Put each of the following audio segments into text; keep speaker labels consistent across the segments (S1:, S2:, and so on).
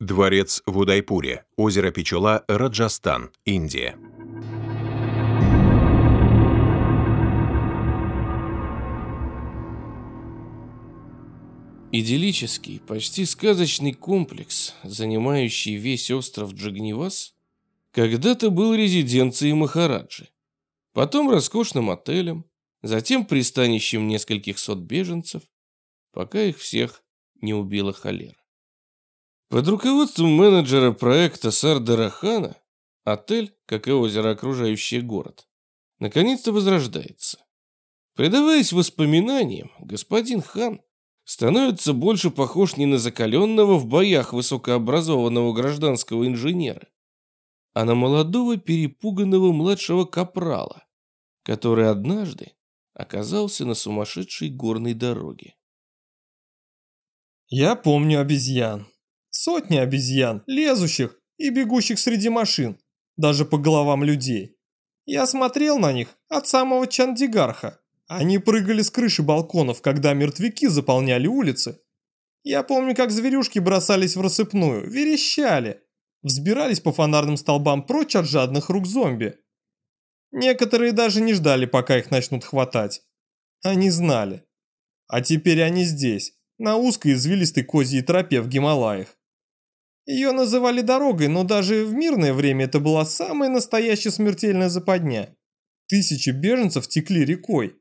S1: Дворец в Удайпуре, озеро Печола, Раджастан, Индия.
S2: Идиллический, почти сказочный комплекс, занимающий весь остров Джагнивас, когда-то был резиденцией Махараджи, потом роскошным отелем, затем пристанищем нескольких сот беженцев, пока их всех не убила холера. Под руководством менеджера проекта Сардара Хана отель, как и озеро, окружающий город, наконец-то возрождается. Предаваясь воспоминаниям, господин Хан становится больше похож не на закаленного в боях высокообразованного гражданского инженера, а на молодого перепуганного младшего капрала, который однажды оказался на сумасшедшей горной дороге.
S3: Я помню обезьян. Сотни обезьян, лезущих и бегущих среди машин, даже по головам людей. Я смотрел на них от самого Чандигарха. Они прыгали с крыши балконов, когда мертвяки заполняли улицы. Я помню, как зверюшки бросались в рассыпную, верещали, взбирались по фонарным столбам прочь от жадных рук зомби. Некоторые даже не ждали, пока их начнут хватать. Они знали. А теперь они здесь, на узкой извилистой козьей тропе в Гималаях. Ее называли дорогой, но даже в мирное время это была самая настоящая смертельная западня. Тысячи беженцев текли рекой,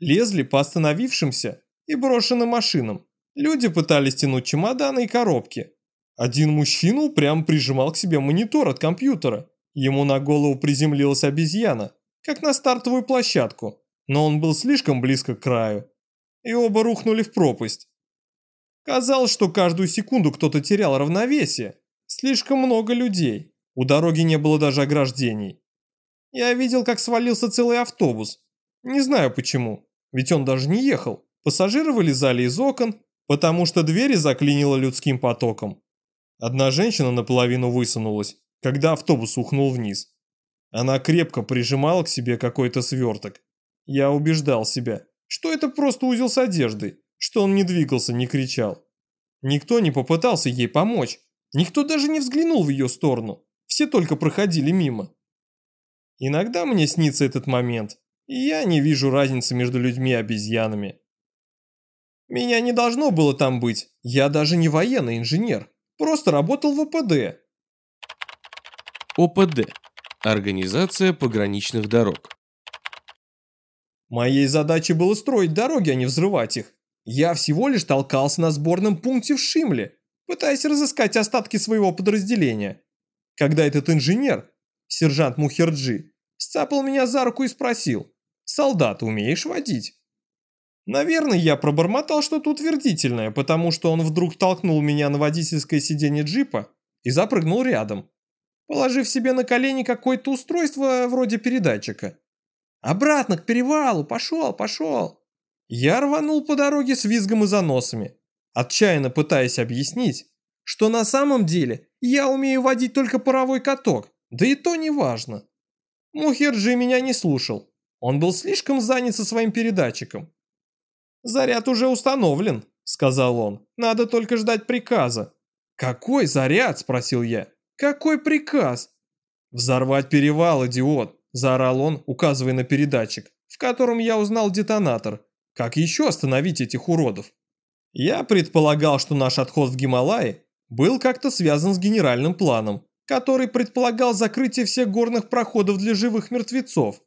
S3: лезли по остановившимся и брошенным машинам. Люди пытались тянуть чемоданы и коробки. Один мужчина упрямо прижимал к себе монитор от компьютера. Ему на голову приземлилась обезьяна, как на стартовую площадку, но он был слишком близко к краю. И оба рухнули в пропасть. Казалось, что каждую секунду кто-то терял равновесие. Слишком много людей. У дороги не было даже ограждений. Я видел, как свалился целый автобус. Не знаю почему, ведь он даже не ехал. Пассажиры вылезали из окон, потому что двери заклинило людским потоком. Одна женщина наполовину высунулась, когда автобус ухнул вниз. Она крепко прижимала к себе какой-то сверток. Я убеждал себя, что это просто узел с одеждой, что он не двигался, не кричал. Никто не попытался ей помочь. Никто даже не взглянул в ее сторону. Все только проходили мимо. Иногда мне снится этот момент, и я не вижу разницы между людьми и обезьянами. Меня не должно было там быть. Я даже не военный инженер. Просто работал в ОПД.
S2: ОПД. Организация пограничных дорог.
S3: Моей задачей было строить дороги, а не взрывать их. Я всего лишь толкался на сборном пункте в Шимле, пытаясь разыскать остатки своего подразделения. Когда этот инженер, сержант Мухерджи, сцапал меня за руку и спросил, «Солдат, умеешь водить?» Наверное, я пробормотал что-то утвердительное, потому что он вдруг толкнул меня на водительское сиденье джипа и запрыгнул рядом, положив себе на колени какое-то устройство вроде передатчика. «Обратно к перевалу! Пошел, пошел!» Я рванул по дороге с визгом и заносами, отчаянно пытаясь объяснить, что на самом деле я умею водить только паровой каток, да и то не важно. Мухерджи меня не слушал, он был слишком занят со своим передатчиком. «Заряд уже установлен», — сказал он, — «надо только ждать приказа». «Какой заряд?» — спросил я. «Какой приказ?» «Взорвать перевал, идиот!» – заорал он, указывая на передатчик, в котором я узнал детонатор, как еще остановить этих уродов? Я предполагал, что наш отход в Гималаи был как-то связан с генеральным планом, который предполагал закрытие всех горных проходов для живых мертвецов.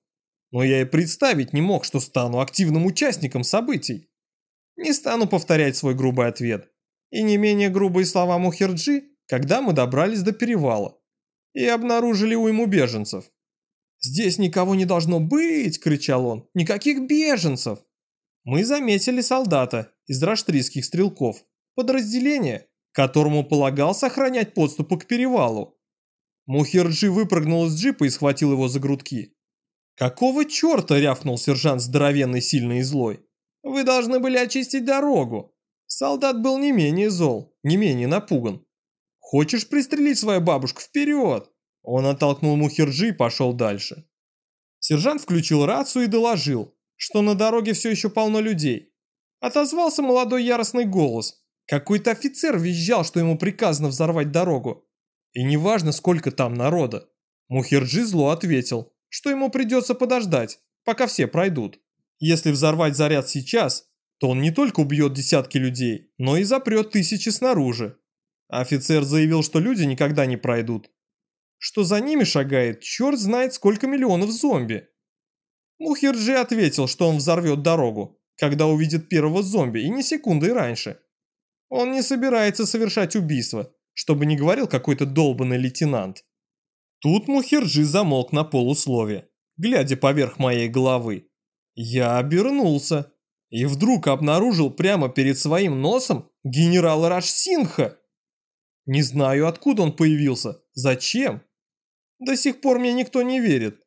S3: Но я и представить не мог, что стану активным участником событий. Не стану повторять свой грубый ответ. И не менее грубые слова Мухерджи, когда мы добрались до перевала и обнаружили уйму беженцев. «Здесь никого не должно быть!» – кричал он. «Никаких беженцев!» Мы заметили солдата из раштрийских стрелков, подразделение, которому полагался охранять подступы к перевалу. Мухерджи выпрыгнул из джипа и схватил его за грудки. «Какого черта?» – рявкнул сержант здоровенный, сильный и злой. «Вы должны были очистить дорогу». Солдат был не менее зол, не менее напуган. «Хочешь пристрелить свою бабушку? Вперед!» Он оттолкнул Мухерджи и пошел дальше. Сержант включил рацию и доложил, что на дороге все еще полно людей. Отозвался молодой яростный голос, Какой-то офицер визжал, что ему приказано взорвать дорогу. И неважно, сколько там народа. Мухерджи зло ответил, что ему придется подождать, пока все пройдут. Если взорвать заряд сейчас, то он не только убьет десятки людей, но и запрет тысячи снаружи. Офицер заявил, что люди никогда не пройдут. Что за ними шагает, черт знает сколько миллионов зомби. Мухерджи ответил, что он взорвет дорогу, когда увидит первого зомби, и не секунды раньше. Он не собирается совершать убийство, чтобы не говорил какой-то долбанный лейтенант. Тут Мухерджи замолк на полуслове, глядя поверх моей головы. Я обернулся и вдруг обнаружил прямо перед своим носом генерала Рашсинха. Не знаю, откуда он появился, зачем. До сих пор мне никто не верит.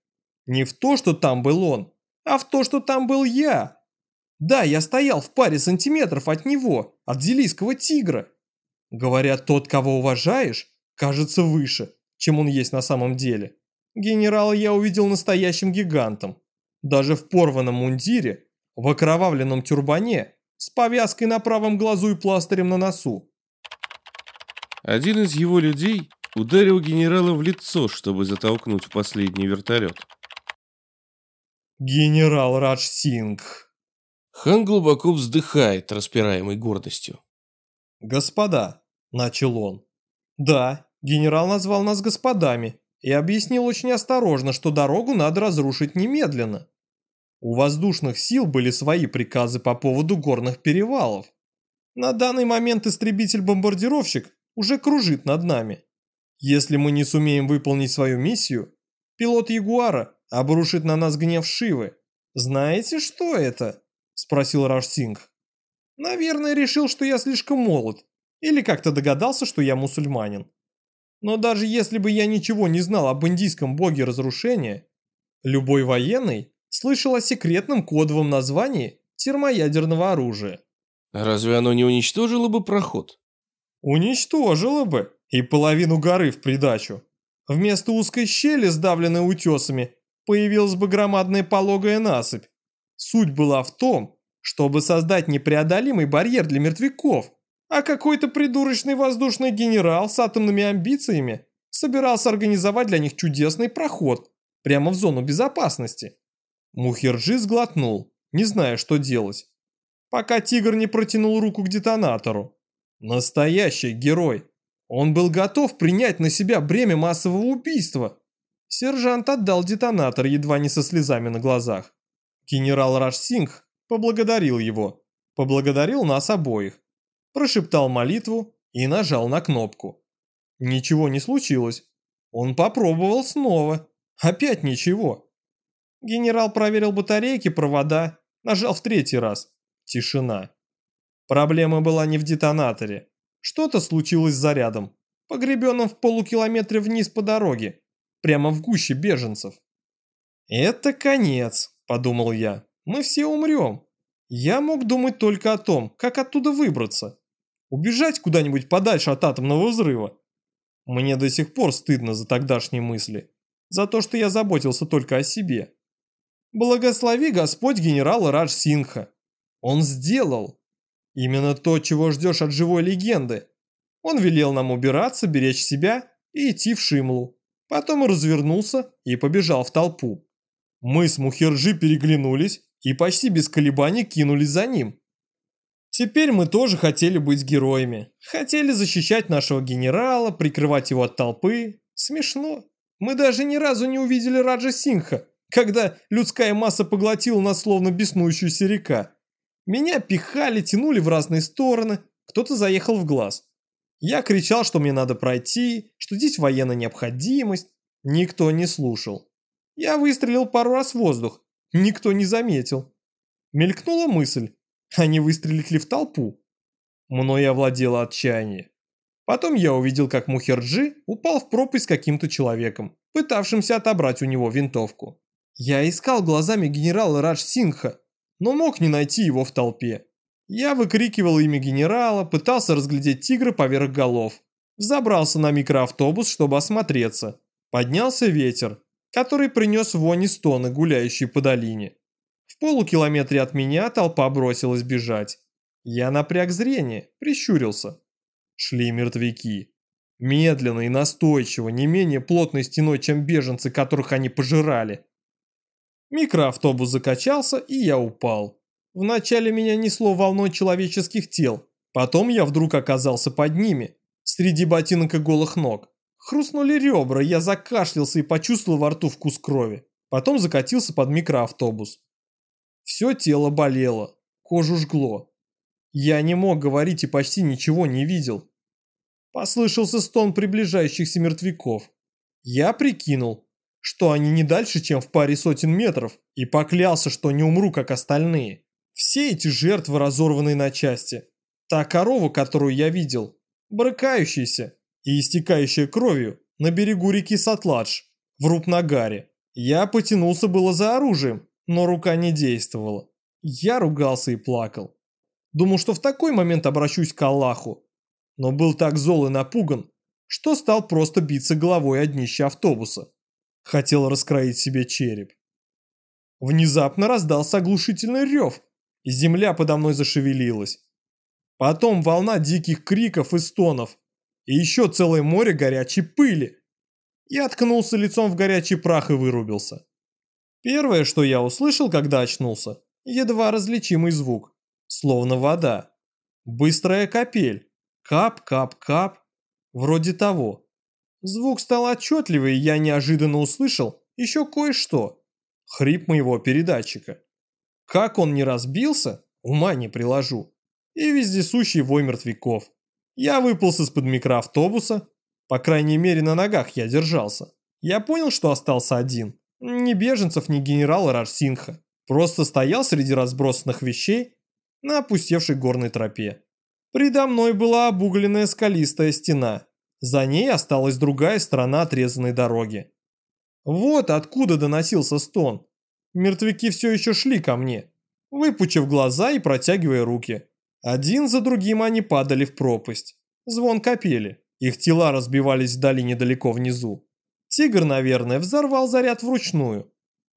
S3: Не в то, что там был он, а в то, что там был я. Да, я стоял в паре сантиметров от него, от зелийского тигра. Говорят, тот, кого уважаешь, кажется выше, чем он есть на самом деле. Генерала я увидел настоящим гигантом. Даже в порванном мундире, в окровавленном тюрбане, с повязкой на правом глазу и пластырем на носу.
S2: Один из его людей ударил генерала в лицо, чтобы затолкнуть в последний вертолет.
S3: Генерал Радж Сингх.
S2: Хан глубоко вздыхает, распираемый гордостью.
S3: «Господа», – начал он. «Да, генерал назвал нас господами и объяснил очень осторожно, что дорогу надо разрушить немедленно. У воздушных сил были свои приказы по поводу горных перевалов. На данный момент истребитель-бомбардировщик уже кружит над нами. Если мы не сумеем выполнить свою миссию, пилот Ягуара обрушит на нас гнев Шивы. Знаете, что это? Спросил Рашсингх. Наверное, решил, что я слишком молод. Или как-то догадался, что я мусульманин. Но даже если бы я ничего не знал об индийском боге разрушения, любой военный слышал о секретном кодовом названии термоядерного оружия.
S2: Разве оно не уничтожило бы проход?
S3: Уничтожило бы, и половину горы в придачу. Вместо узкой щели, сдавленной утесами, появилась бы громадная пологая насыпь. Суть была в том, чтобы создать непреодолимый барьер для мертвяков, а какой-то придурочный воздушный генерал с атомными амбициями собирался организовать для них чудесный проход прямо в зону безопасности. Мухерджи сглотнул, не зная, что делать, пока тигр не протянул руку к детонатору. Настоящий герой. Он был готов принять на себя бремя массового убийства. Сержант отдал детонатор едва не со слезами на глазах. Генерал Рашсингх поблагодарил его, поблагодарил нас обоих, прошептал молитву и нажал на кнопку. Ничего не случилось. Он попробовал снова. Опять ничего. Генерал проверил батарейки, провода, нажал в третий раз. Тишина. Проблема была не в детонаторе. Что-то случилось с зарядом, погребенным в полукилометре вниз по дороге, прямо в гуще беженцев. «Это конец», – подумал я. «Мы все умрем. Я мог думать только о том, как оттуда выбраться. Убежать куда-нибудь подальше от атомного взрыва. Мне до сих пор стыдно за тогдашние мысли. За то, что я заботился только о себе. Благослови Господь генерала Радж Синха. Он сделал. Именно то, чего ждешь от живой легенды. Он велел нам убираться, беречь себя и идти в Шимлу. Потом развернулся и побежал в толпу. Мы с Мухерджи переглянулись и почти без колебаний кинулись за ним. Теперь мы тоже хотели быть героями. Хотели защищать нашего генерала, прикрывать его от толпы. Смешно. Мы даже ни разу не увидели Раджа Синха, когда людская масса поглотила нас словно беснующуюся река. Меня пихали, тянули в разные стороны, кто-то заехал в глаз. Я кричал, что мне надо пройти, что здесь военная необходимость. Никто не слушал. Я выстрелил пару раз в воздух. Никто не заметил. Мелькнула мысль, а не выстрелить ли в толпу? Мною овладело отчаяние. Потом я увидел, как Мухерджи упал в пропасть с каким-то человеком, пытавшимся отобрать у него винтовку. Я искал глазами генерала Радж Сингха, но мог не найти его в толпе. Я выкрикивал имя генерала, пытался разглядеть тигра поверх голов. Забрался на микроавтобус, чтобы осмотреться. Поднялся ветер, который принес вони стоны, гуляющие по долине. В полукилометре от меня толпа бросилась бежать. Я напряг зрение, прищурился. Шли мертвяки. Медленно и настойчиво, не менее плотной стеной, чем беженцы, которых они пожирали. Микроавтобус закачался, и я упал. Вначале меня несло волной человеческих тел, потом я вдруг оказался под ними, среди ботинок и голых ног. Хрустнули ребра, я закашлялся и почувствовал во рту вкус крови. Потом закатился под микроавтобус. Все тело болело, кожу жгло. Я не мог говорить и почти ничего не видел. Послышался стон приближающихся мертвяков. Я прикинул, что они не дальше, чем в паре сотен метров, и поклялся, что не умру, как остальные. Все эти жертвы разорваны на части. Та корова, которую я видел, брыкающаяся, и истекающая кровью на берегу реки Сатладж, в Рупнагаре. Я потянулся было за оружием, но рука не действовала. Я ругался и плакал. Думал, что в такой момент обращусь к Аллаху. Но был так зол и напуган, что стал просто биться головой о днище автобуса. Хотел раскроить себе череп. Внезапно раздался оглушительный рев, и земля подо мной зашевелилась. Потом волна диких криков и стонов, и еще целое море горячей пыли. Я ткнулся лицом в горячий прах и вырубился. Первое, что я услышал, когда очнулся, едва различимый звук, словно вода. Быстрая капель. Кап-кап-кап. Вроде того. Звук стал отчетливый, и я неожиданно услышал еще кое-что. Хрип моего передатчика. Как он не разбился, ума не приложу. И вездесущий вой мертвяков. Я выполз из-под микроавтобуса. По крайней мере, на ногах я держался. Я понял, что остался один. Ни беженцев, ни генерала Рашсинха. Просто стоял среди разбросанных вещей на опустевшей горной тропе. Предо мной была обугленная скалистая стена. За ней осталась другая сторона отрезанной дороги. Вот откуда доносился стон. Мертвяки все еще шли ко мне, выпучив глаза и протягивая руки. Один за другим они падали в пропасть. Звон капели. Их тела разбивались вдали недалеко внизу. Тигр, наверное, взорвал заряд вручную.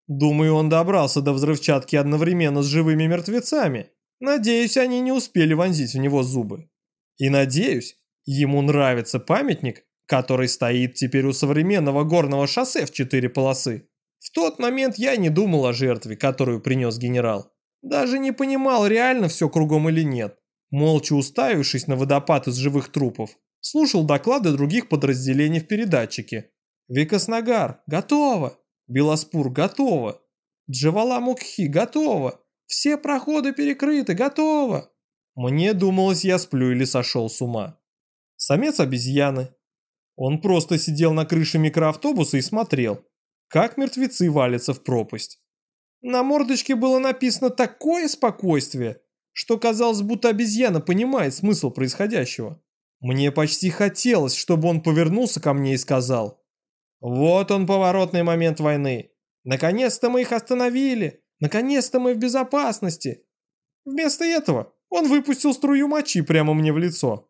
S3: Думаю, он добрался до взрывчатки одновременно с живыми мертвецами. Надеюсь, они не успели вонзить в него зубы. И надеюсь, ему нравится памятник, который стоит теперь у современного горного шоссе в четыре полосы. В тот момент я не думал о жертве, которую принес генерал. Даже не понимал, реально все кругом или нет. Молча уставившись на водопад из живых трупов, слушал доклады других подразделений в передатчике. Викаснагар, готово. Белоспур, готово. Джаваламукхи, готово. Все проходы перекрыты, готово. Мне думалось, я сплю или сошел с ума. Самец обезьяны. Он просто сидел на крыше микроавтобуса и смотрел, как мертвецы валятся в пропасть. На мордочке было написано такое спокойствие, что казалось, будто обезьяна понимает смысл происходящего. Мне почти хотелось, чтобы он повернулся ко мне и сказал «Вот он поворотный момент войны. Наконец-то мы их остановили. Наконец-то мы в безопасности». Вместо этого он выпустил струю мочи прямо мне в лицо.